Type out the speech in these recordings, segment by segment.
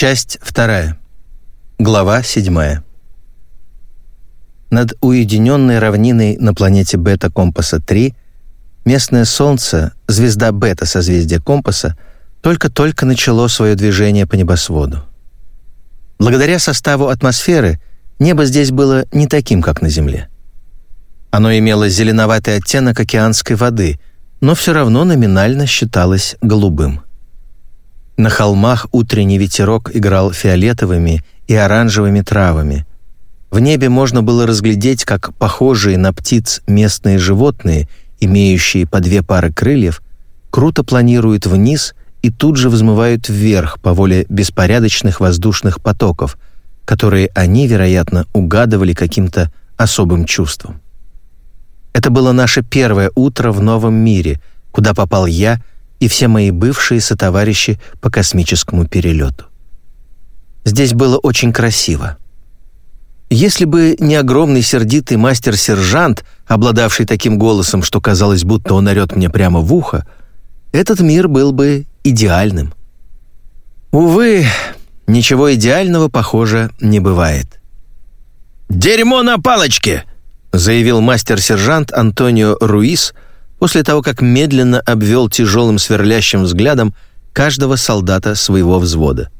Часть вторая. Глава седьмая. Над уединенной равниной на планете Бета-компаса-3 местное Солнце, звезда Бета созвездия компаса, только-только начало свое движение по небосводу. Благодаря составу атмосферы небо здесь было не таким, как на Земле. Оно имело зеленоватый оттенок океанской воды, но все равно номинально считалось голубым. На холмах утренний ветерок играл фиолетовыми и оранжевыми травами. В небе можно было разглядеть, как похожие на птиц местные животные, имеющие по две пары крыльев, круто планируют вниз и тут же взмывают вверх по воле беспорядочных воздушных потоков, которые они, вероятно, угадывали каким-то особым чувством. Это было наше первое утро в новом мире, куда попал я и все мои бывшие сотоварищи по космическому перелету. Здесь было очень красиво. Если бы не огромный сердитый мастер-сержант, обладавший таким голосом, что казалось, будто он орет мне прямо в ухо, этот мир был бы идеальным. Увы, ничего идеального, похоже, не бывает. «Дерьмо на палочке!» заявил мастер-сержант Антонио Руис после того, как медленно обвел тяжелым сверлящим взглядом каждого солдата своего взвода.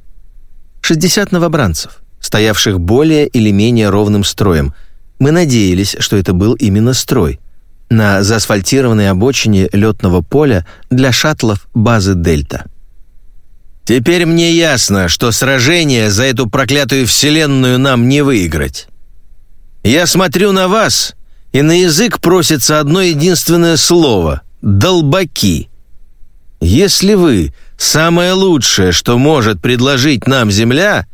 60 новобранцев, стоявших более или менее ровным строем. Мы надеялись, что это был именно строй. На заасфальтированной обочине летного поля для шаттлов базы «Дельта». «Теперь мне ясно, что сражение за эту проклятую вселенную нам не выиграть. Я смотрю на вас, и на язык просится одно единственное слово — «долбаки». Если вы — самое лучшее, что может предложить нам Земля,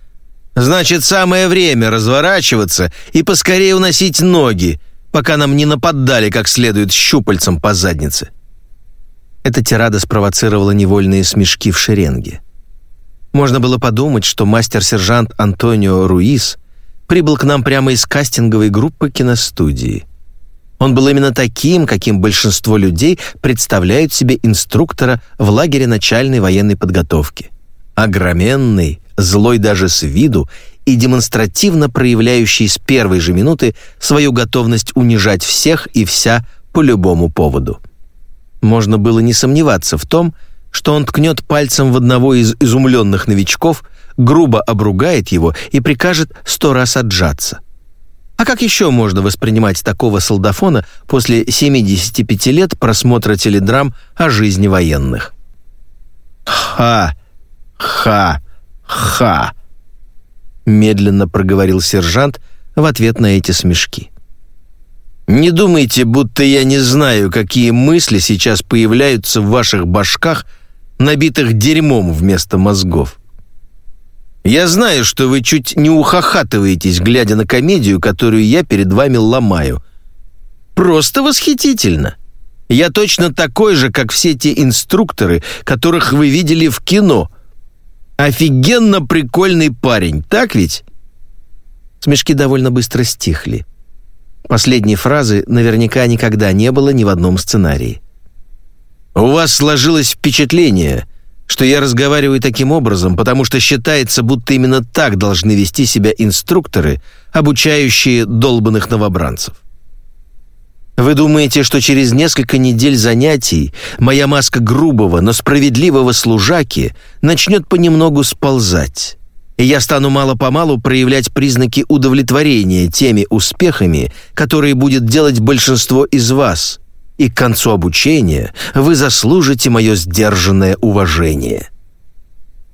значит, самое время разворачиваться и поскорее уносить ноги, пока нам не нападали как следует щупальцем по заднице. Эта тирада спровоцировала невольные смешки в шеренге. Можно было подумать, что мастер-сержант Антонио Руис прибыл к нам прямо из кастинговой группы киностудии. Он был именно таким, каким большинство людей представляют себе инструктора в лагере начальной военной подготовки. Огроменный, злой даже с виду и демонстративно проявляющий с первой же минуты свою готовность унижать всех и вся по любому поводу. Можно было не сомневаться в том, что он ткнет пальцем в одного из изумленных новичков – грубо обругает его и прикажет сто раз отжаться. А как еще можно воспринимать такого солдафона после 75 лет просмотра теледрам о жизни военных? «Ха! Ха! Ха!» медленно проговорил сержант в ответ на эти смешки. «Не думайте, будто я не знаю, какие мысли сейчас появляются в ваших башках, набитых дерьмом вместо мозгов. Я знаю, что вы чуть не ухахатываетесь, глядя на комедию, которую я перед вами ломаю. Просто восхитительно. Я точно такой же, как все те инструкторы, которых вы видели в кино. Офигенно прикольный парень, так ведь? Смешки довольно быстро стихли. Последней фразы наверняка никогда не было ни в одном сценарии. У вас сложилось впечатление, что я разговариваю таким образом, потому что считается, будто именно так должны вести себя инструкторы, обучающие долбанных новобранцев. Вы думаете, что через несколько недель занятий моя маска грубого, но справедливого служаки начнет понемногу сползать, и я стану мало-помалу проявлять признаки удовлетворения теми успехами, которые будет делать большинство из вас – и к концу обучения вы заслужите мое сдержанное уважение.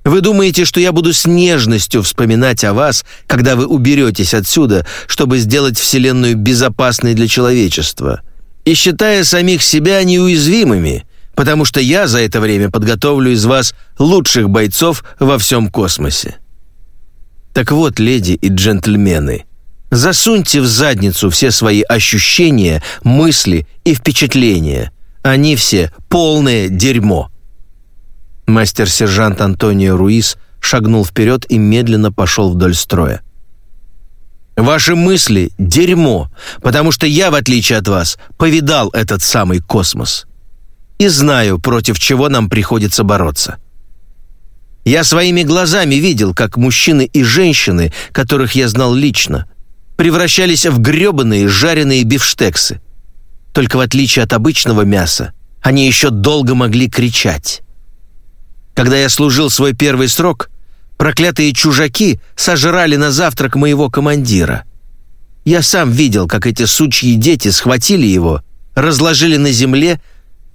Вы думаете, что я буду с нежностью вспоминать о вас, когда вы уберетесь отсюда, чтобы сделать Вселенную безопасной для человечества, и считая самих себя неуязвимыми, потому что я за это время подготовлю из вас лучших бойцов во всем космосе. Так вот, леди и джентльмены, Засуньте в задницу все свои ощущения, мысли и впечатления. Они все полное дерьмо. Мастер-сержант Антонио Руис шагнул вперед и медленно пошел вдоль строя. Ваши мысли — дерьмо, потому что я, в отличие от вас, повидал этот самый космос. И знаю, против чего нам приходится бороться. Я своими глазами видел, как мужчины и женщины, которых я знал лично, превращались в грёбаные жареные бифштексы. Только в отличие от обычного мяса, они еще долго могли кричать. Когда я служил свой первый срок, проклятые чужаки сожрали на завтрак моего командира. Я сам видел, как эти сучьи дети схватили его, разложили на земле,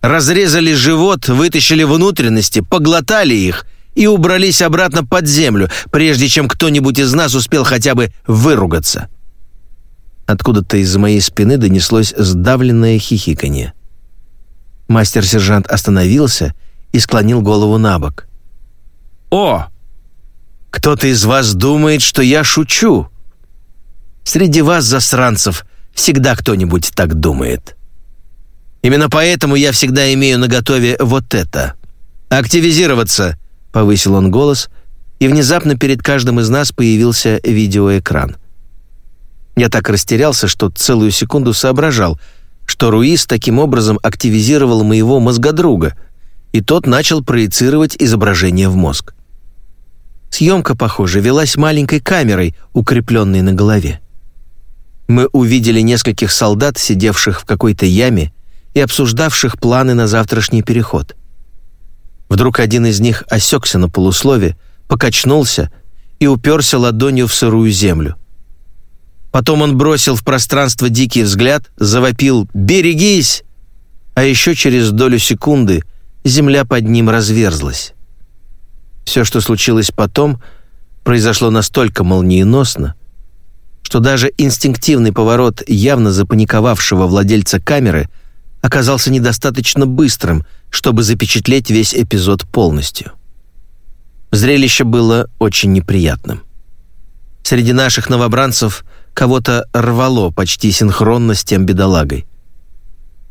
разрезали живот, вытащили внутренности, поглотали их и убрались обратно под землю, прежде чем кто-нибудь из нас успел хотя бы выругаться. Откуда-то из-за моей спины донеслось сдавленное хихиканье. Мастер-сержант остановился и склонил голову на бок. «О! Кто-то из вас думает, что я шучу. Среди вас, засранцев, всегда кто-нибудь так думает. Именно поэтому я всегда имею наготове вот это. Активизироваться!» — повысил он голос, и внезапно перед каждым из нас появился видеоэкран — я так растерялся, что целую секунду соображал, что Руис таким образом активизировал моего мозгодруга, и тот начал проецировать изображение в мозг. Съемка, похоже, велась маленькой камерой, укрепленной на голове. Мы увидели нескольких солдат, сидевших в какой-то яме и обсуждавших планы на завтрашний переход. Вдруг один из них осекся на полуслове, покачнулся и уперся ладонью в сырую землю. Потом он бросил в пространство дикий взгляд, завопил «Берегись!», а еще через долю секунды земля под ним разверзлась. Все, что случилось потом, произошло настолько молниеносно, что даже инстинктивный поворот явно запаниковавшего владельца камеры оказался недостаточно быстрым, чтобы запечатлеть весь эпизод полностью. Зрелище было очень неприятным. Среди наших новобранцев – кого-то рвало почти синхронно с тем бедолагой.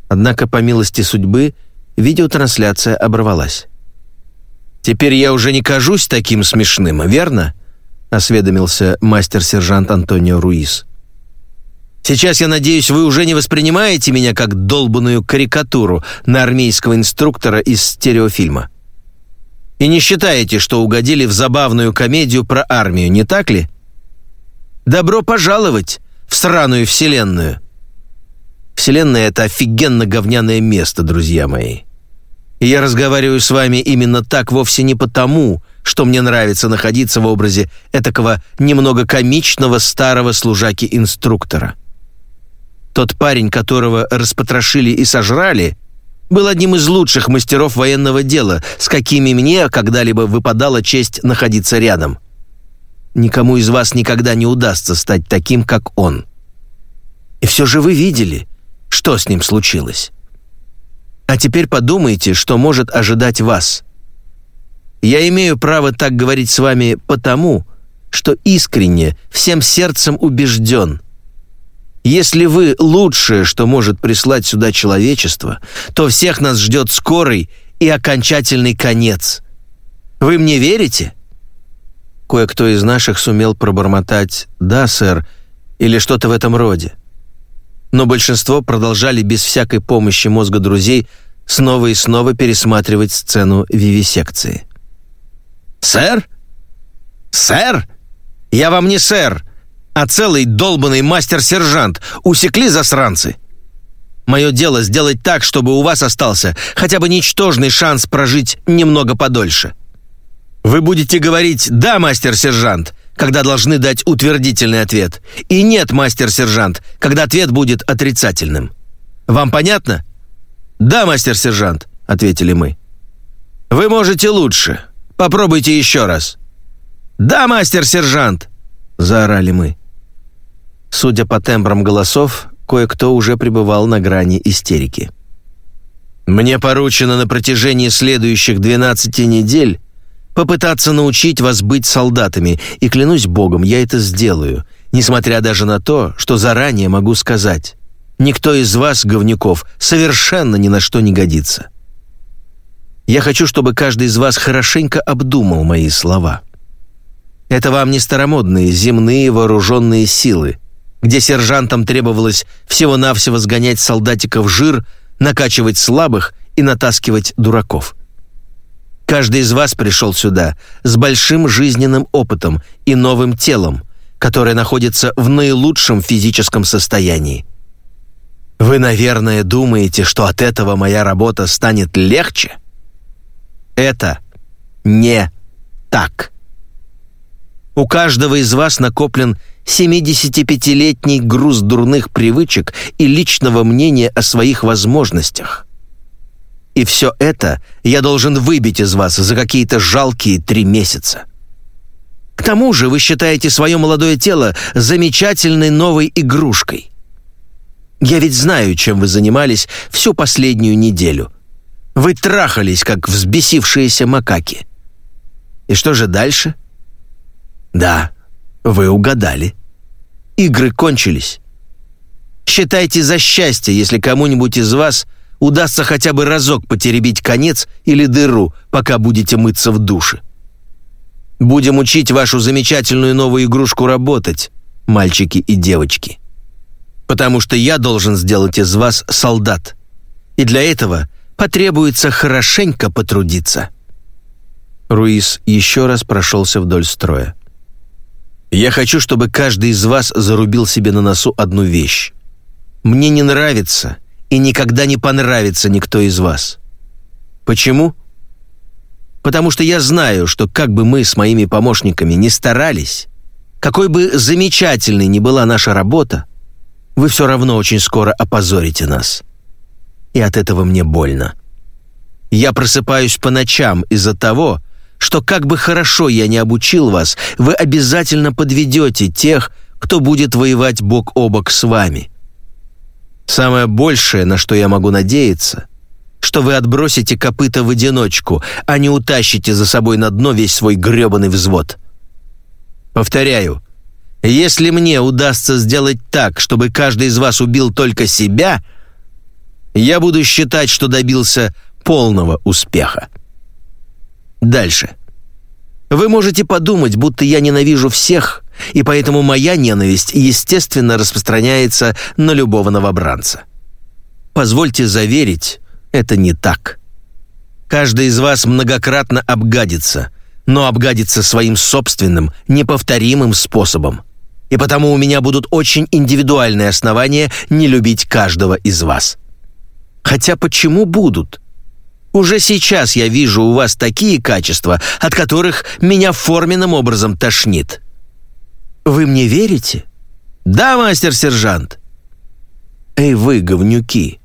Однако, по милости судьбы, видеотрансляция оборвалась. «Теперь я уже не кажусь таким смешным, верно?» — осведомился мастер-сержант Антонио Руис. «Сейчас, я надеюсь, вы уже не воспринимаете меня как долбанную карикатуру на армейского инструктора из стереофильма. И не считаете, что угодили в забавную комедию про армию, не так ли?» Добро пожаловать в сраную вселенную!» Вселенная — это офигенно говняное место, друзья мои. И я разговариваю с вами именно так вовсе не потому, что мне нравится находиться в образе этакого немного комичного старого служаки-инструктора. Тот парень, которого распотрошили и сожрали, был одним из лучших мастеров военного дела, с какими мне когда-либо выпадала честь находиться рядом. Никому из вас никогда не удастся стать таким, как он. И все же вы видели, что с ним случилось. А теперь подумайте, что может ожидать вас. Я имею право так говорить с вами потому, что искренне, всем сердцем убежден. Если вы лучшее, что может прислать сюда человечество, то всех нас ждет скорый и окончательный конец. Вы мне верите? Кое-кто из наших сумел пробормотать «да, сэр» или что-то в этом роде. Но большинство продолжали без всякой помощи мозга друзей снова и снова пересматривать сцену вивисекции. «Сэр? Сэр? Я вам не сэр, а целый долбанный мастер-сержант. Усекли засранцы?» Мое дело сделать так, чтобы у вас остался хотя бы ничтожный шанс прожить немного подольше. Вы будете говорить «да, мастер-сержант», когда должны дать утвердительный ответ, и «нет, мастер-сержант», когда ответ будет отрицательным. Вам понятно? «Да, мастер-сержант», — ответили мы. «Вы можете лучше. Попробуйте еще раз». «Да, мастер-сержант!» — заорали мы. Судя по тембрам голосов, кое-кто уже пребывал на грани истерики. «Мне поручено на протяжении следующих 12 недель попытаться научить вас быть солдатами, и клянусь Богом, я это сделаю, несмотря даже на то, что заранее могу сказать. Никто из вас, говнюков, совершенно ни на что не годится. Я хочу, чтобы каждый из вас хорошенько обдумал мои слова. Это вам не старомодные земные вооруженные силы, где сержантам требовалось всего-навсего сгонять солдатиков жир, накачивать слабых и натаскивать дураков. Каждый из вас пришел сюда с большим жизненным опытом и новым телом, которое находится в наилучшем физическом состоянии. Вы, наверное, думаете, что от этого моя работа станет легче? Это не так. У каждого из вас накоплен 75-летний груз дурных привычек и личного мнения о своих возможностях. И все это я должен выбить из вас за какие-то жалкие три месяца. К тому же вы считаете свое молодое тело замечательной новой игрушкой. Я ведь знаю, чем вы занимались всю последнюю неделю. Вы трахались, как взбесившиеся макаки. И что же дальше? Да, вы угадали. Игры кончились. Считайте за счастье, если кому-нибудь из вас удастся хотя бы разок потеребить конец или дыру, пока будете мыться в душе. Будем учить вашу замечательную новую игрушку работать, мальчики и девочки. Потому что я должен сделать из вас солдат. И для этого потребуется хорошенько потрудиться». Руис еще раз прошелся вдоль строя. «Я хочу, чтобы каждый из вас зарубил себе на носу одну вещь. Мне не нравится и никогда не понравится никто из вас. Почему? Потому что я знаю, что как бы мы с моими помощниками не старались, какой бы замечательной ни была наша работа, вы все равно очень скоро опозорите нас. И от этого мне больно. Я просыпаюсь по ночам из-за того, что как бы хорошо я не обучил вас, вы обязательно подведете тех, кто будет воевать бок о бок с вами. Самое большее, на что я могу надеяться, что вы отбросите копыта в одиночку, а не утащите за собой на дно весь свой грёбаный взвод. Повторяю, если мне удастся сделать так, чтобы каждый из вас убил только себя, я буду считать, что добился полного успеха. Дальше. Вы можете подумать, будто я ненавижу всех, и поэтому моя ненависть, естественно, распространяется на любого новобранца. Позвольте заверить, это не так. Каждый из вас многократно обгадится, но обгадится своим собственным, неповторимым способом. И потому у меня будут очень индивидуальные основания не любить каждого из вас. Хотя почему будут? Уже сейчас я вижу у вас такие качества, от которых меня форменным образом тошнит. Вы мне верите? Да, мастер-сержант. Эй вы, говнюки.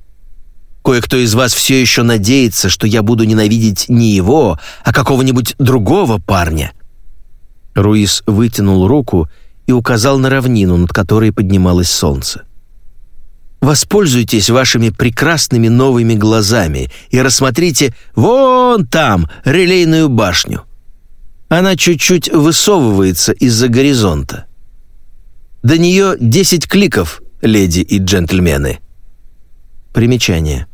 Кое-кто из вас все еще надеется, что я буду ненавидеть не его, а какого-нибудь другого парня. Руис вытянул руку и указал на равнину, над которой поднималось солнце. Воспользуйтесь вашими прекрасными новыми глазами и рассмотрите вон там релейную башню. Она чуть-чуть высовывается из-за горизонта. До нее 10 кликов, леди и джентльмены. Примечание.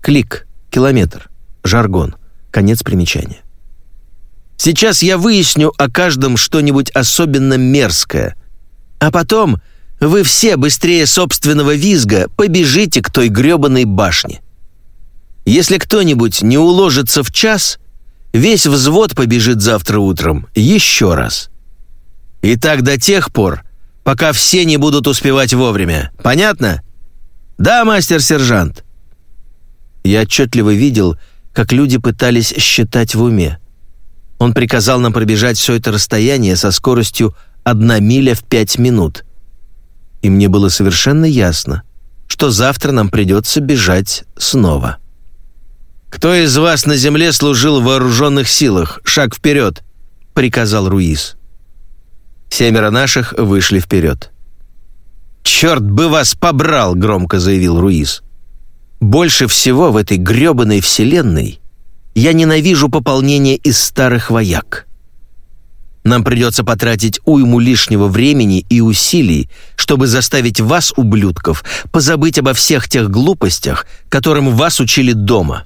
Клик, километр, жаргон, конец примечания. Сейчас я выясню о каждом что-нибудь особенно мерзкое, а потом вы все быстрее собственного визга побежите к той грёбаной башне. Если кто-нибудь не уложится в час, весь взвод побежит завтра утром еще раз. И так до тех пор, пока все не будут успевать вовремя. Понятно? Да, мастер-сержант. Я отчетливо видел, как люди пытались считать в уме. Он приказал нам пробежать все это расстояние со скоростью одна миля в пять минут – и мне было совершенно ясно, что завтра нам придется бежать снова. «Кто из вас на земле служил в вооруженных силах? Шаг вперед!» — приказал Руис. Семеро наших вышли вперед. «Черт бы вас побрал!» — громко заявил Руис. «Больше всего в этой грёбаной вселенной я ненавижу пополнение из старых вояк. Нам придется потратить уйму лишнего времени и усилий, чтобы заставить вас, ублюдков, позабыть обо всех тех глупостях, которым вас учили дома.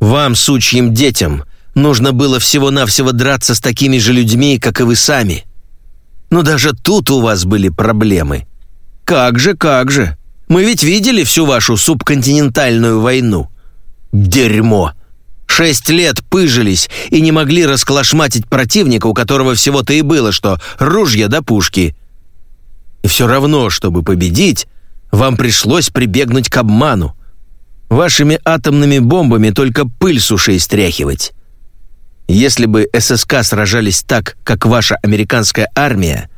Вам, сучьим детям, нужно было всего-навсего драться с такими же людьми, как и вы сами. Но даже тут у вас были проблемы. Как же, как же. Мы ведь видели всю вашу субконтинентальную войну. Дерьмо. Шесть лет пыжились и не могли расколошматить противника, у которого всего-то и было, что ружья до пушки. И все равно, чтобы победить, вам пришлось прибегнуть к обману. Вашими атомными бомбами только пыль с ушей стряхивать. Если бы ССК сражались так, как ваша американская армия,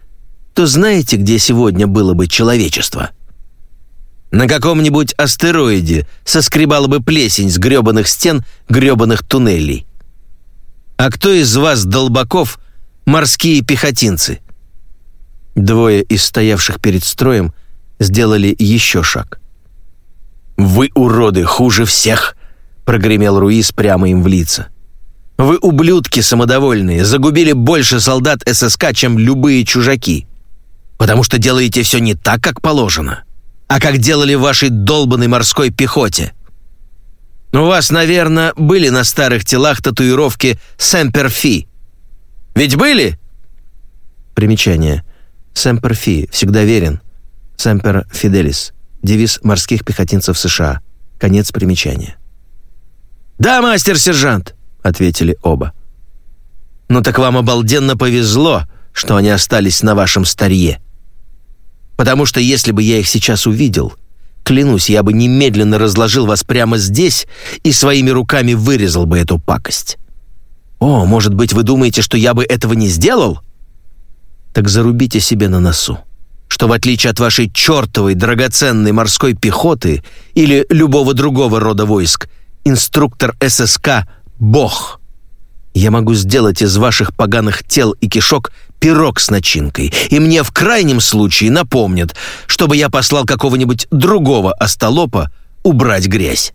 то знаете, где сегодня было бы человечество? На каком-нибудь астероиде соскребала бы плесень с грёбаных стен грёбаных туннелей. А кто из вас, долбаков, морские пехотинцы? Двое из стоявших перед строем сделали еще шаг. «Вы, уроды, хуже всех!» — прогремел Руис прямо им в лица. «Вы, ублюдки самодовольные, загубили больше солдат ССК, чем любые чужаки, потому что делаете все не так, как положено, а как делали в вашей долбанной морской пехоте. У вас, наверное, были на старых телах татуировки «Сэмпер Фи». Ведь были?» Примечание. «Сэмпер Фи» всегда верен. «Сэмпер Фиделис» — девиз морских пехотинцев США. Конец примечания. «Да, мастер-сержант!» — ответили оба. «Ну так вам обалденно повезло, что они остались на вашем старье. Потому что если бы я их сейчас увидел, клянусь, я бы немедленно разложил вас прямо здесь и своими руками вырезал бы эту пакость. О, может быть, вы думаете, что я бы этого не сделал? Так зарубите себе на носу что в отличие от вашей чертовой драгоценной морской пехоты или любого другого рода войск, инструктор ССК — Бог. Я могу сделать из ваших поганых тел и кишок пирог с начинкой, и мне в крайнем случае напомнят, чтобы я послал какого-нибудь другого остолопа убрать грязь».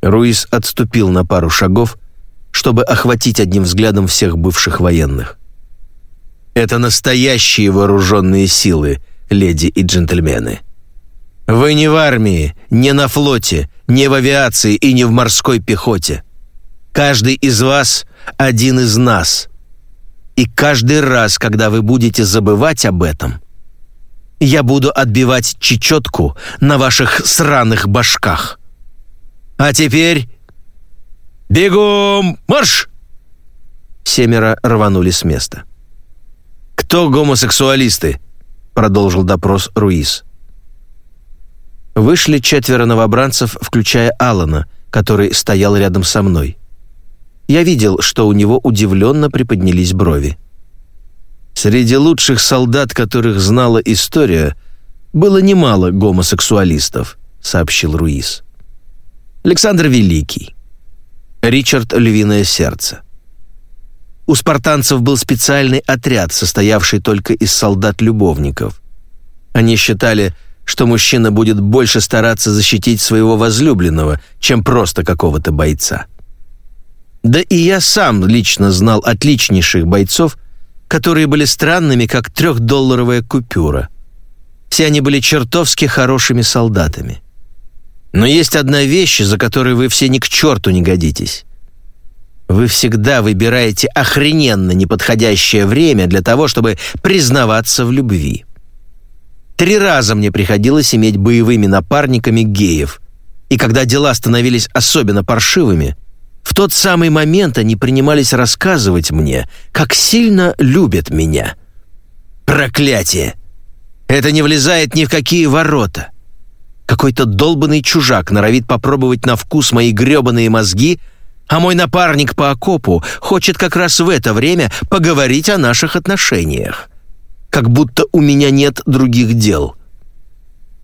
Руис отступил на пару шагов, чтобы охватить одним взглядом всех бывших военных. «Это настоящие вооруженные силы, леди и джентльмены. Вы не в армии, не на флоте, не в авиации и не в морской пехоте. Каждый из вас — один из нас. И каждый раз, когда вы будете забывать об этом, я буду отбивать чечетку на ваших сраных башках. А теперь... Бегом! Марш!» Семеро рванули с места. «Кто гомосексуалисты?» — продолжил допрос Руис. Вышли четверо новобранцев, включая Алана, который стоял рядом со мной. Я видел, что у него удивленно приподнялись брови. Среди лучших солдат, которых знала история, было немало гомосексуалистов, сообщил Руис. Александр Великий, Ричард Львиное Сердце. У спартанцев был специальный отряд, состоявший только из солдат-любовников. Они считали, что мужчина будет больше стараться защитить своего возлюбленного, чем просто какого-то бойца. Да и я сам лично знал отличнейших бойцов, которые были странными, как трехдолларовая купюра. Все они были чертовски хорошими солдатами. Но есть одна вещь, за которой вы все ни к черту не годитесь. Вы всегда выбираете охрененно неподходящее время для того, чтобы признаваться в любви. Три раза мне приходилось иметь боевыми напарниками геев, и когда дела становились особенно паршивыми – в тот самый момент они принимались рассказывать мне, как сильно любят меня. Проклятие! Это не влезает ни в какие ворота. Какой-то долбанный чужак норовит попробовать на вкус мои грёбаные мозги, а мой напарник по окопу хочет как раз в это время поговорить о наших отношениях. Как будто у меня нет других дел.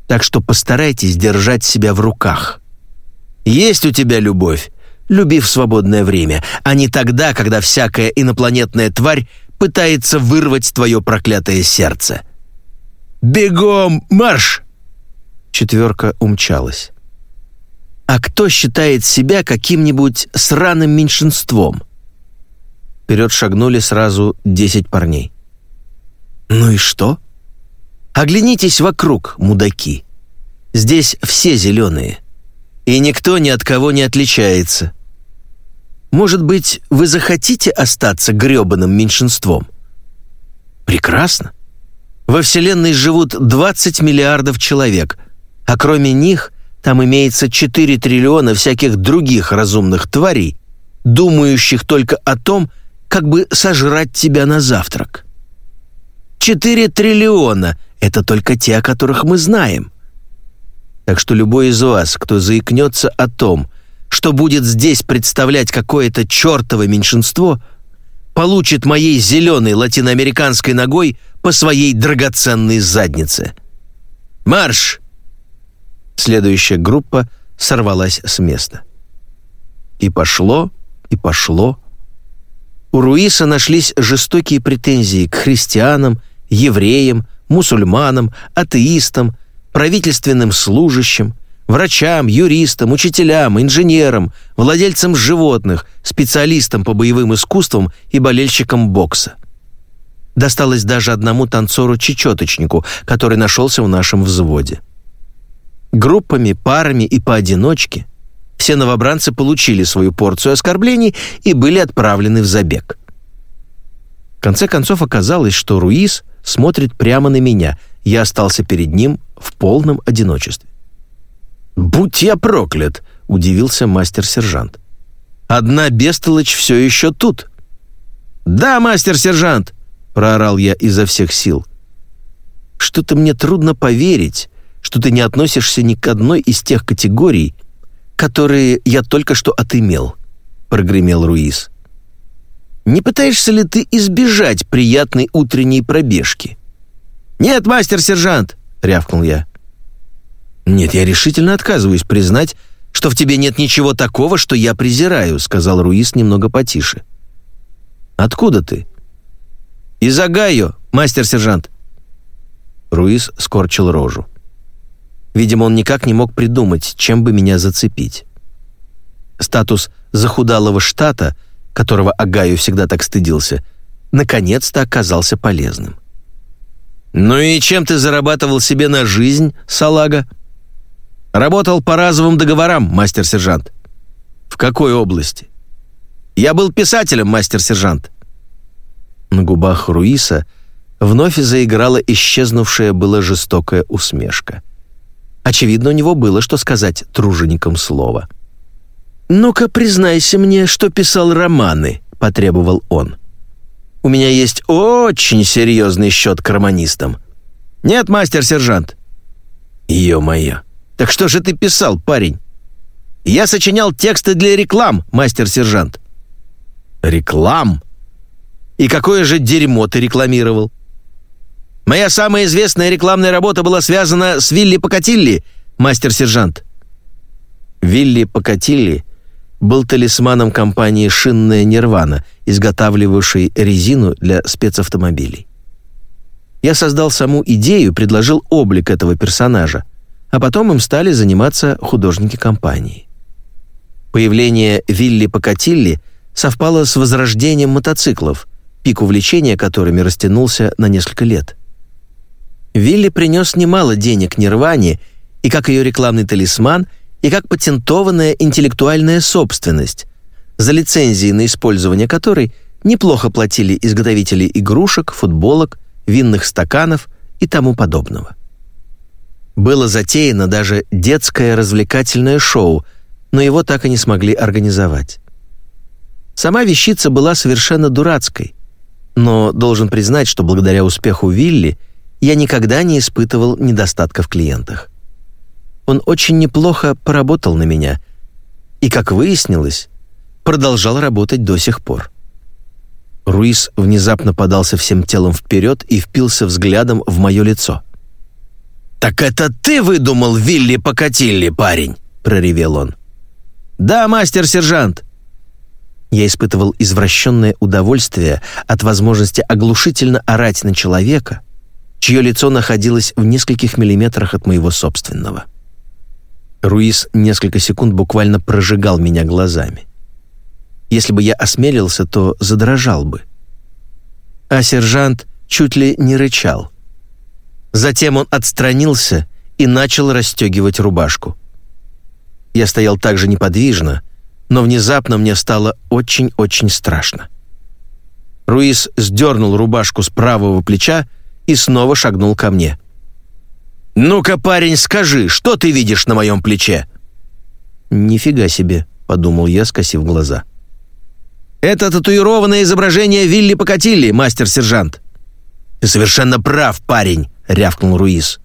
Так что постарайтесь держать себя в руках. Есть у тебя любовь, люби в свободное время, а не тогда, когда всякая инопланетная тварь пытается вырвать твое проклятое сердце. «Бегом, марш!» Четверка умчалась. «А кто считает себя каким-нибудь сраным меньшинством?» Вперед шагнули сразу десять парней. «Ну и что?» «Оглянитесь вокруг, мудаки. Здесь все зеленые и никто ни от кого не отличается. Может быть, вы захотите остаться грёбаным меньшинством? Прекрасно. Во Вселенной живут 20 миллиардов человек, а кроме них там имеется 4 триллиона всяких других разумных тварей, думающих только о том, как бы сожрать тебя на завтрак. 4 триллиона — это только те, о которых мы знаем. Так что любой из вас, кто заикнется о том, что будет здесь представлять какое-то чертово меньшинство, получит моей зеленой латиноамериканской ногой по своей драгоценной заднице. Марш! Следующая группа сорвалась с места. И пошло, и пошло. У Руиса нашлись жестокие претензии к христианам, евреям, мусульманам, атеистам, правительственным служащим, врачам, юристам, учителям, инженерам, владельцам животных, специалистам по боевым искусствам и болельщикам бокса. Досталось даже одному танцору-чечеточнику, который нашелся в нашем взводе. Группами, парами и поодиночке все новобранцы получили свою порцию оскорблений и были отправлены в забег. В конце концов оказалось, что Руис смотрит прямо на меня – я остался перед ним в полном одиночестве. «Будь я проклят!» — удивился мастер-сержант. «Одна бестолочь все еще тут». «Да, мастер-сержант!» — проорал я изо всех сил. «Что-то мне трудно поверить, что ты не относишься ни к одной из тех категорий, которые я только что отымел», — прогремел Руис. «Не пытаешься ли ты избежать приятной утренней пробежки?» «Нет, мастер-сержант!» — рявкнул я. «Нет, я решительно отказываюсь признать, что в тебе нет ничего такого, что я презираю», — сказал Руис немного потише. «Откуда ты?» «Из Огайо, мастер-сержант». Руис скорчил рожу. Видимо, он никак не мог придумать, чем бы меня зацепить. Статус захудалого штата, которого Огайо всегда так стыдился, наконец-то оказался полезным. «Ну и чем ты зарабатывал себе на жизнь, салага?» «Работал по разовым договорам, мастер-сержант». «В какой области?» «Я был писателем, мастер-сержант». На губах Руиса вновь заиграла исчезнувшая была жестокая усмешка. Очевидно, у него было что сказать труженикам слова. «Ну-ка, признайся мне, что писал романы», — потребовал он. У меня есть очень серьезный счет к романистам. Нет, мастер-сержант. Ё-моё. Так что же ты писал, парень? Я сочинял тексты для реклам, мастер-сержант. Реклам? И какое же дерьмо ты рекламировал? Моя самая известная рекламная работа была связана с Вилли Покатилли, мастер-сержант. Вилли Покатилли был талисманом компании «Шинная Нирвана», изготавливавшей резину для спецавтомобилей. Я создал саму идею, предложил облик этого персонажа, а потом им стали заниматься художники компании. Появление Вилли Покатилли совпало с возрождением мотоциклов, пик увлечения которыми растянулся на несколько лет. Вилли принес немало денег Нирване, и как ее рекламный талисман – и как патентованная интеллектуальная собственность, за лицензии на использование которой неплохо платили изготовители игрушек, футболок, винных стаканов и тому подобного. Было затеяно даже детское развлекательное шоу, но его так и не смогли организовать. Сама вещица была совершенно дурацкой, но должен признать, что благодаря успеху Вилли я никогда не испытывал недостатка в клиентах. Он очень неплохо поработал на меня и, как выяснилось, продолжал работать до сих пор. Руис внезапно подался всем телом вперед и впился взглядом в мое лицо. «Так это ты выдумал Вилли Покатилли, парень?» — проревел он. «Да, мастер-сержант». Я испытывал извращенное удовольствие от возможности оглушительно орать на человека, чье лицо находилось в нескольких миллиметрах от моего собственного. Руис несколько секунд буквально прожигал меня глазами. Если бы я осмелился, то задрожал бы. А сержант чуть ли не рычал. Затем он отстранился и начал расстегивать рубашку. Я стоял так же неподвижно, но внезапно мне стало очень-очень страшно. Руис сдернул рубашку с правого плеча и снова шагнул ко мне. «Ну-ка, парень, скажи, что ты видишь на моем плече?» «Нифига себе», — подумал я, скосив глаза. «Это татуированное изображение Вилли Покатилли, мастер-сержант». «Ты совершенно прав, парень», — рявкнул Руис.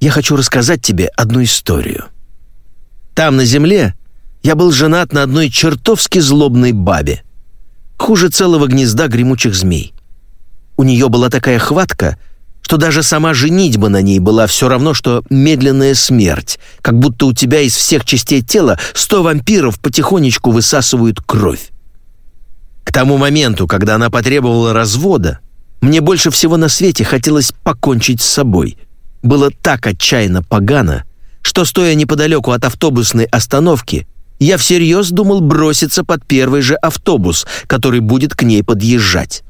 «Я хочу рассказать тебе одну историю. Там, на земле, я был женат на одной чертовски злобной бабе. Хуже целого гнезда гремучих змей. У нее была такая хватка, что даже сама женитьба на ней была все равно, что медленная смерть, как будто у тебя из всех частей тела сто вампиров потихонечку высасывают кровь. К тому моменту, когда она потребовала развода, мне больше всего на свете хотелось покончить с собой. Было так отчаянно погано, что, стоя неподалеку от автобусной остановки, я всерьез думал броситься под первый же автобус, который будет к ней подъезжать.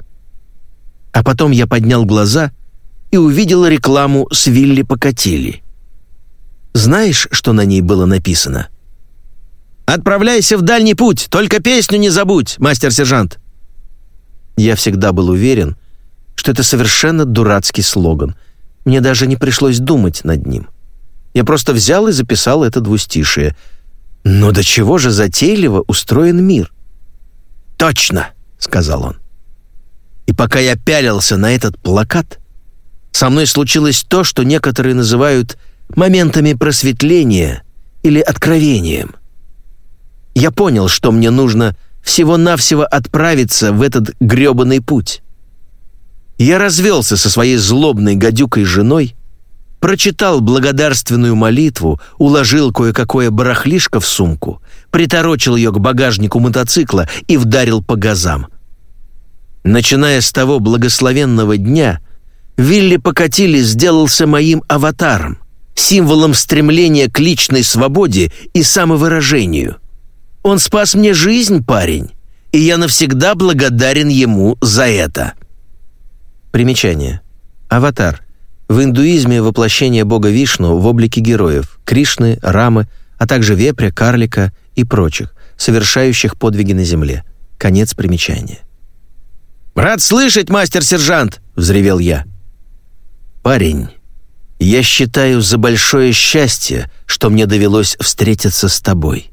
А потом я поднял глаза и увидел рекламу с Вилли Покатили. Знаешь, что на ней было написано? «Отправляйся в дальний путь, только песню не забудь, мастер-сержант!» Я всегда был уверен, что это совершенно дурацкий слоган. Мне даже не пришлось думать над ним. Я просто взял и записал это двустишие. Но до чего же затейливо устроен мир? «Точно!» — сказал он. И пока я пялился на этот плакат, со мной случилось то, что некоторые называют моментами просветления или откровением. Я понял, что мне нужно всего-навсего отправиться в этот грёбаный путь. Я развелся со своей злобной гадюкой женой, прочитал благодарственную молитву, уложил кое-какое барахлишко в сумку, приторочил ее к багажнику мотоцикла и вдарил по газам. Начиная с того благословенного дня, Вилли Покатили сделался моим аватаром, символом стремления к личной свободе и самовыражению. Он спас мне жизнь, парень, и я навсегда благодарен ему за это. Примечание. Аватар. В индуизме воплощение бога Вишну в облике героев – Кришны, Рамы, а также вепря, карлика и прочих, совершающих подвиги на земле. Конец примечания. «Рад слышать, мастер-сержант!» — взревел я. «Парень, я считаю за большое счастье, что мне довелось встретиться с тобой.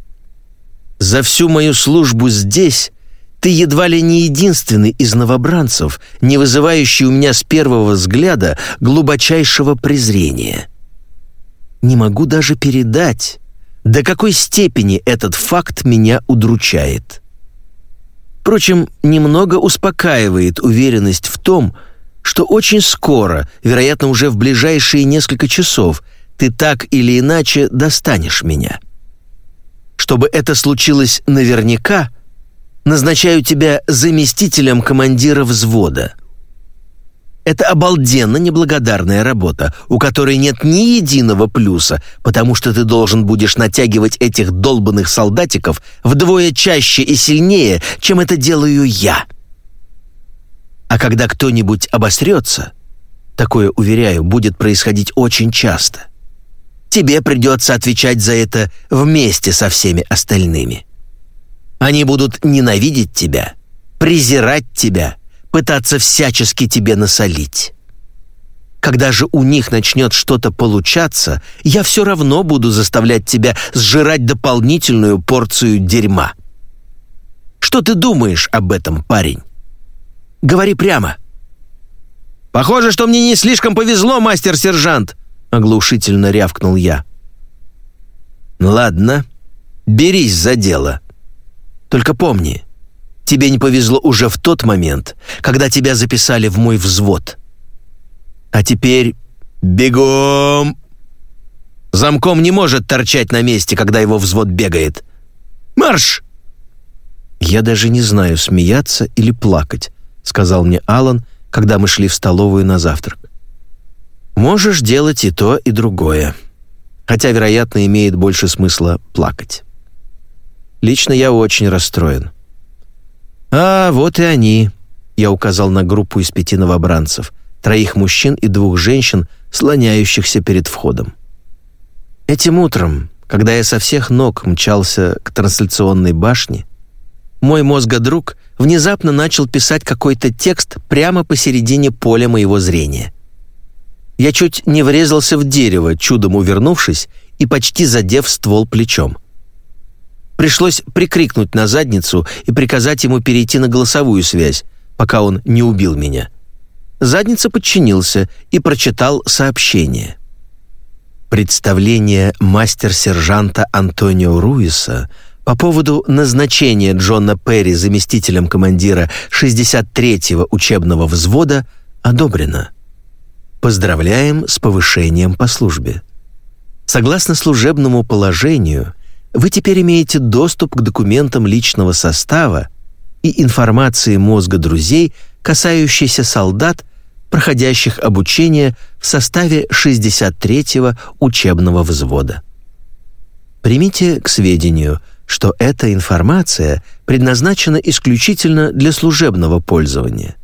За всю мою службу здесь ты едва ли не единственный из новобранцев, не вызывающий у меня с первого взгляда глубочайшего презрения. Не могу даже передать, до какой степени этот факт меня удручает. Впрочем, немного успокаивает уверенность в том, что очень скоро, вероятно, уже в ближайшие несколько часов, ты так или иначе достанешь меня. Чтобы это случилось наверняка, назначаю тебя заместителем командира взвода. Это обалденно неблагодарная работа, у которой нет ни единого плюса, потому что ты должен будешь натягивать этих долбанных солдатиков вдвое чаще и сильнее, чем это делаю я. А когда кто-нибудь обосрется, такое, уверяю, будет происходить очень часто, тебе придется отвечать за это вместе со всеми остальными. Они будут ненавидеть тебя, презирать тебя, пытаться всячески тебе насолить. Когда же у них начнет что-то получаться, я все равно буду заставлять тебя сжирать дополнительную порцию дерьма. Что ты думаешь об этом, парень? Говори прямо. Похоже, что мне не слишком повезло, мастер-сержант, оглушительно рявкнул я. Ладно, берись за дело. Только помни, тебе не повезло уже в тот момент, когда тебя записали в мой взвод. А теперь бегом! Замком не может торчать на месте, когда его взвод бегает. Марш! Я даже не знаю, смеяться или плакать, сказал мне Алан, когда мы шли в столовую на завтрак. Можешь делать и то, и другое. Хотя, вероятно, имеет больше смысла плакать. Лично я очень расстроен. А вот и они. Я указал на группу из пяти новобранцев, троих мужчин и двух женщин, слоняющихся перед входом. Этим утром, когда я со всех ног мчался к трансляционной башне, мой мозгодруг внезапно начал писать какой-то текст прямо посередине поля моего зрения. Я чуть не врезался в дерево, чудом увернувшись и почти задев ствол плечом. Пришлось прикрикнуть на задницу и приказать ему перейти на голосовую связь, пока он не убил меня. Задница подчинился и прочитал сообщение. Представление мастер-сержанта Антонио Руиса по поводу назначения Джона Перри заместителем командира 63-го учебного взвода одобрено. Поздравляем с повышением по службе. Согласно служебному положению, вы теперь имеете доступ к документам личного состава и информации мозга друзей, касающейся солдат, проходящих обучение в составе 63-го учебного взвода. Примите к сведению, что эта информация предназначена исключительно для служебного пользования.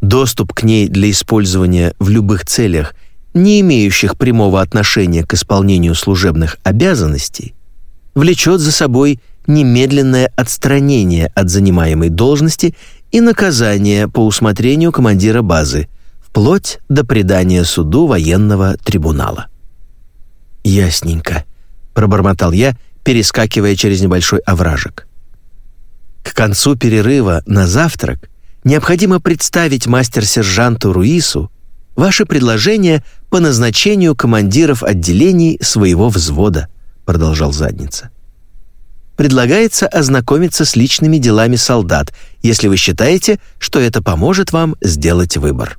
Доступ к ней для использования в любых целях, не имеющих прямого отношения к исполнению служебных обязанностей, влечет за собой немедленное отстранение от занимаемой должности и наказание по усмотрению командира базы, вплоть до предания суду военного трибунала. «Ясненько», — пробормотал я, перескакивая через небольшой овражек. К концу перерыва на завтрак необходимо представить мастер-сержанту Руису ваши предложения по назначению командиров отделений своего взвода», — продолжал Задница предлагается ознакомиться с личными делами солдат, если вы считаете, что это поможет вам сделать выбор.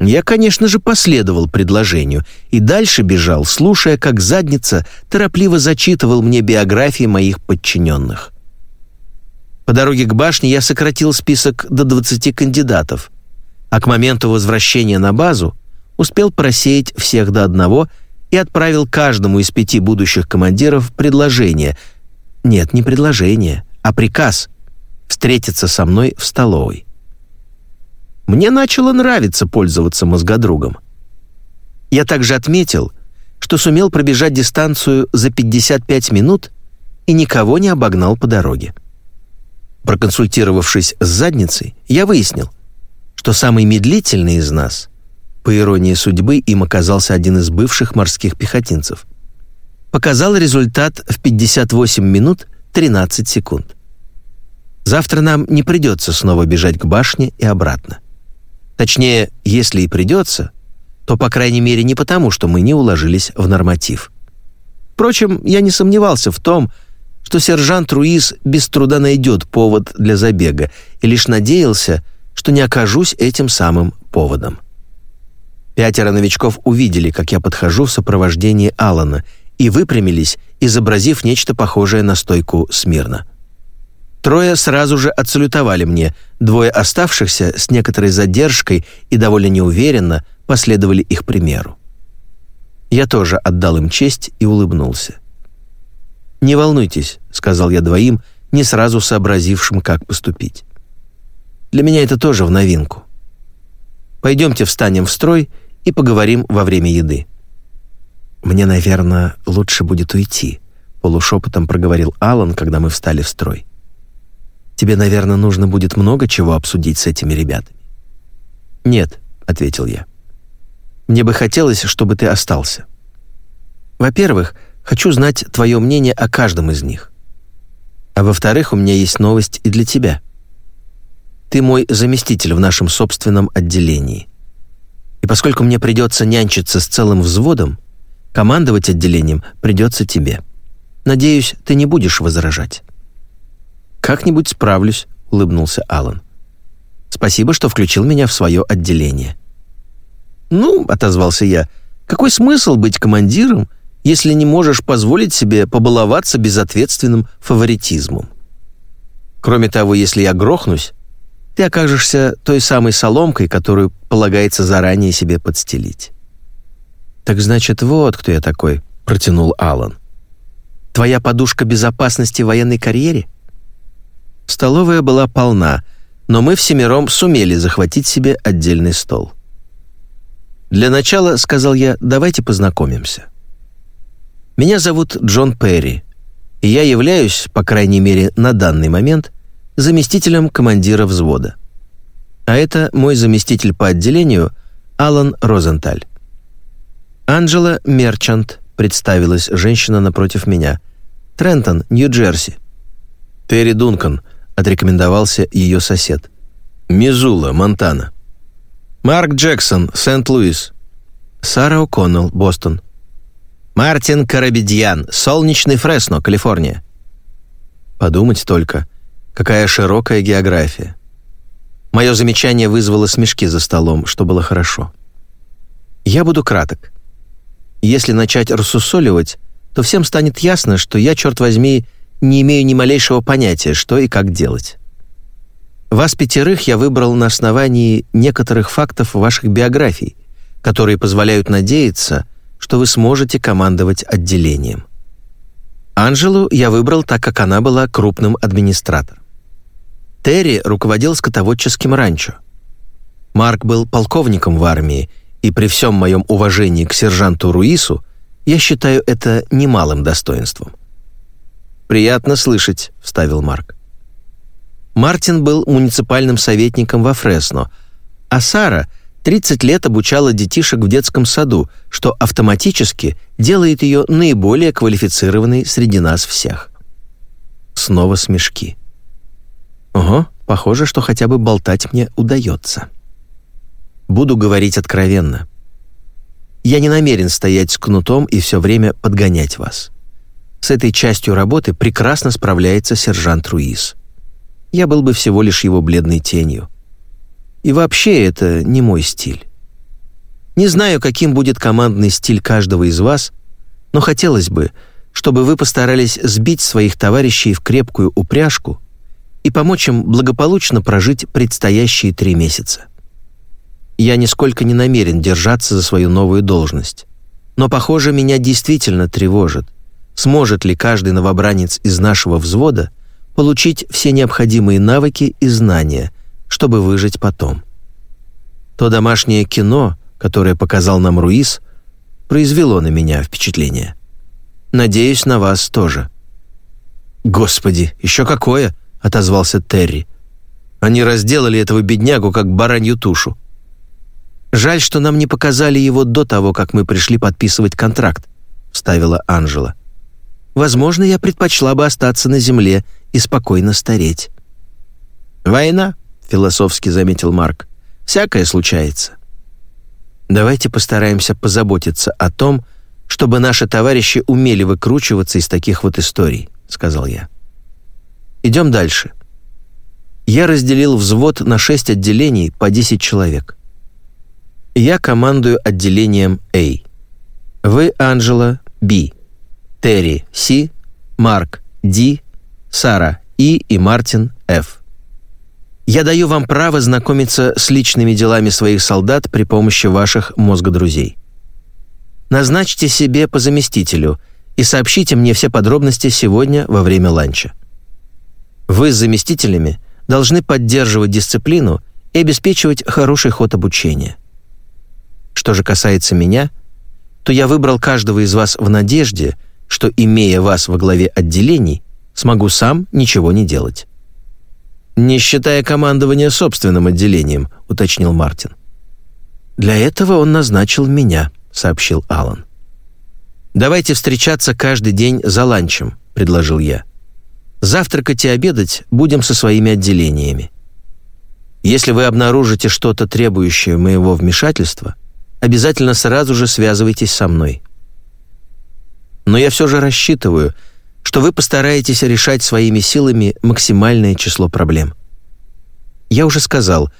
Я, конечно же, последовал предложению и дальше бежал, слушая, как задница торопливо зачитывал мне биографии моих подчиненных. По дороге к башне я сократил список до 20 кандидатов, а к моменту возвращения на базу успел просеять всех до одного и отправил каждому из пяти будущих командиров предложение – нет, не предложение, а приказ встретиться со мной в столовой. Мне начало нравиться пользоваться мозгодругом. Я также отметил, что сумел пробежать дистанцию за 55 минут и никого не обогнал по дороге. Проконсультировавшись с задницей, я выяснил, что самый медлительный из нас, по иронии судьбы, им оказался один из бывших морских пехотинцев показал результат в 58 минут 13 секунд. Завтра нам не придется снова бежать к башне и обратно. Точнее, если и придется, то, по крайней мере, не потому, что мы не уложились в норматив. Впрочем, я не сомневался в том, что сержант Руис без труда найдет повод для забега и лишь надеялся, что не окажусь этим самым поводом. Пятеро новичков увидели, как я подхожу в сопровождении Алана и выпрямились, изобразив нечто похожее на стойку смирно. Трое сразу же отсалютовали мне, двое оставшихся с некоторой задержкой и довольно неуверенно последовали их примеру. Я тоже отдал им честь и улыбнулся. «Не волнуйтесь», — сказал я двоим, не сразу сообразившим, как поступить. «Для меня это тоже в новинку. Пойдемте встанем в строй и поговорим во время еды». «Мне, наверное, лучше будет уйти», — полушепотом проговорил Алан, когда мы встали в строй. «Тебе, наверное, нужно будет много чего обсудить с этими ребятами». «Нет», — ответил я. «Мне бы хотелось, чтобы ты остался. Во-первых, хочу знать твое мнение о каждом из них. А во-вторых, у меня есть новость и для тебя. Ты мой заместитель в нашем собственном отделении. И поскольку мне придется нянчиться с целым взводом, Командовать отделением придется тебе. Надеюсь, ты не будешь возражать». «Как-нибудь справлюсь», — улыбнулся Алан. «Спасибо, что включил меня в свое отделение». «Ну», — отозвался я, — «какой смысл быть командиром, если не можешь позволить себе побаловаться безответственным фаворитизмом? Кроме того, если я грохнусь, ты окажешься той самой соломкой, которую полагается заранее себе подстелить». «Так значит, вот кто я такой», — протянул Алан. «Твоя подушка безопасности в военной карьере?» Столовая была полна, но мы всемиром сумели захватить себе отдельный стол. «Для начала, — сказал я, — давайте познакомимся. Меня зовут Джон Перри, и я являюсь, по крайней мере, на данный момент, заместителем командира взвода. А это мой заместитель по отделению Алан Розенталь. «Анджела Мерчант», — представилась женщина напротив меня. «Трентон, Нью-Джерси». «Терри Дункан», — отрекомендовался ее сосед. «Мизула, Монтана». «Марк Джексон, Сент-Луис». «Сара О'Коннелл, Бостон». «Мартин Карабедьян, Солнечный Фресно, Калифорния». Подумать только, какая широкая география. Мое замечание вызвало смешки за столом, что было хорошо. Я буду краток. Если начать рассусоливать, то всем станет ясно, что я, черт возьми, не имею ни малейшего понятия, что и как делать. Вас пятерых я выбрал на основании некоторых фактов ваших биографий, которые позволяют надеяться, что вы сможете командовать отделением. Анжелу я выбрал, так как она была крупным администратором. Терри руководил скотоводческим ранчо. Марк был полковником в армии и при всем моем уважении к сержанту Руису я считаю это немалым достоинством. «Приятно слышать», — вставил Марк. Мартин был муниципальным советником во Фресно, а Сара 30 лет обучала детишек в детском саду, что автоматически делает ее наиболее квалифицированной среди нас всех. Снова смешки. Ого, похоже, что хотя бы болтать мне удается. Буду говорить откровенно. Я не намерен стоять с кнутом и все время подгонять вас. С этой частью работы прекрасно справляется сержант Руис. Я был бы всего лишь его бледной тенью. И вообще это не мой стиль. Не знаю, каким будет командный стиль каждого из вас, но хотелось бы, чтобы вы постарались сбить своих товарищей в крепкую упряжку и помочь им благополучно прожить предстоящие три месяца. Я нисколько не намерен держаться за свою новую должность. Но, похоже, меня действительно тревожит, сможет ли каждый новобранец из нашего взвода получить все необходимые навыки и знания, чтобы выжить потом. То домашнее кино, которое показал нам Руис, произвело на меня впечатление. Надеюсь, на вас тоже. «Господи, еще какое!» — отозвался Терри. «Они разделали этого беднягу, как баранью тушу. «Жаль, что нам не показали его до того, как мы пришли подписывать контракт», — вставила Анжела. «Возможно, я предпочла бы остаться на земле и спокойно стареть». «Война», — философски заметил Марк. «Всякое случается». «Давайте постараемся позаботиться о том, чтобы наши товарищи умели выкручиваться из таких вот историй», — сказал я. «Идем дальше». Я разделил взвод на шесть отделений по 10 человек. Я командую отделением A. Вы, Анжела, B. Терри, C. Марк, D. Сара, E и Мартин, F. Я даю вам право знакомиться с личными делами своих солдат при помощи ваших мозгодрузей. Назначьте себе по заместителю и сообщите мне все подробности сегодня во время ланча. Вы с заместителями должны поддерживать дисциплину и обеспечивать хороший ход обучения. Что же касается меня, то я выбрал каждого из вас в надежде, что, имея вас во главе отделений, смогу сам ничего не делать. «Не считая командования собственным отделением», — уточнил Мартин. «Для этого он назначил меня», — сообщил Алан. «Давайте встречаться каждый день за ланчем», — предложил я. «Завтракать и обедать будем со своими отделениями. Если вы обнаружите что-то требующее моего вмешательства, обязательно сразу же связывайтесь со мной. Но я все же рассчитываю, что вы постараетесь решать своими силами максимальное число проблем. Я уже сказал,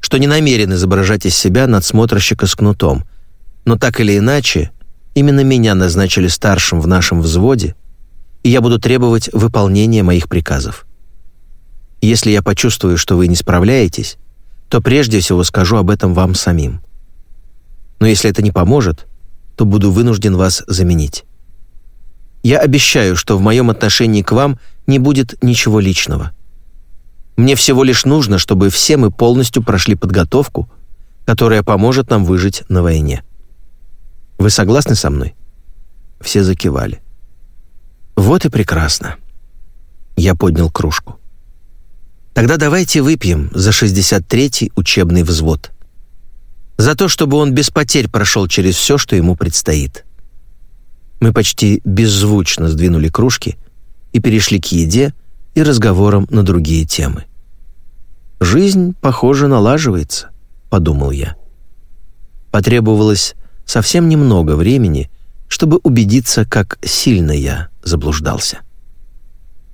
что не намерен изображать из себя надсмотрщика с кнутом, но так или иначе, именно меня назначили старшим в нашем взводе, и я буду требовать выполнения моих приказов. Если я почувствую, что вы не справляетесь, то прежде всего скажу об этом вам самим. Но если это не поможет, то буду вынужден вас заменить. Я обещаю, что в моем отношении к вам не будет ничего личного. Мне всего лишь нужно, чтобы все мы полностью прошли подготовку, которая поможет нам выжить на войне. Вы согласны со мной?» Все закивали. «Вот и прекрасно». Я поднял кружку. «Тогда давайте выпьем за 63-й учебный взвод». за то, чтобы он без потерь прошел через все, что ему предстоит. Мы почти беззвучно сдвинули кружки и перешли к еде и разговорам на другие темы. «Жизнь, похоже, налаживается», — подумал я. Потребовалось совсем немного времени, чтобы убедиться, как сильно я заблуждался.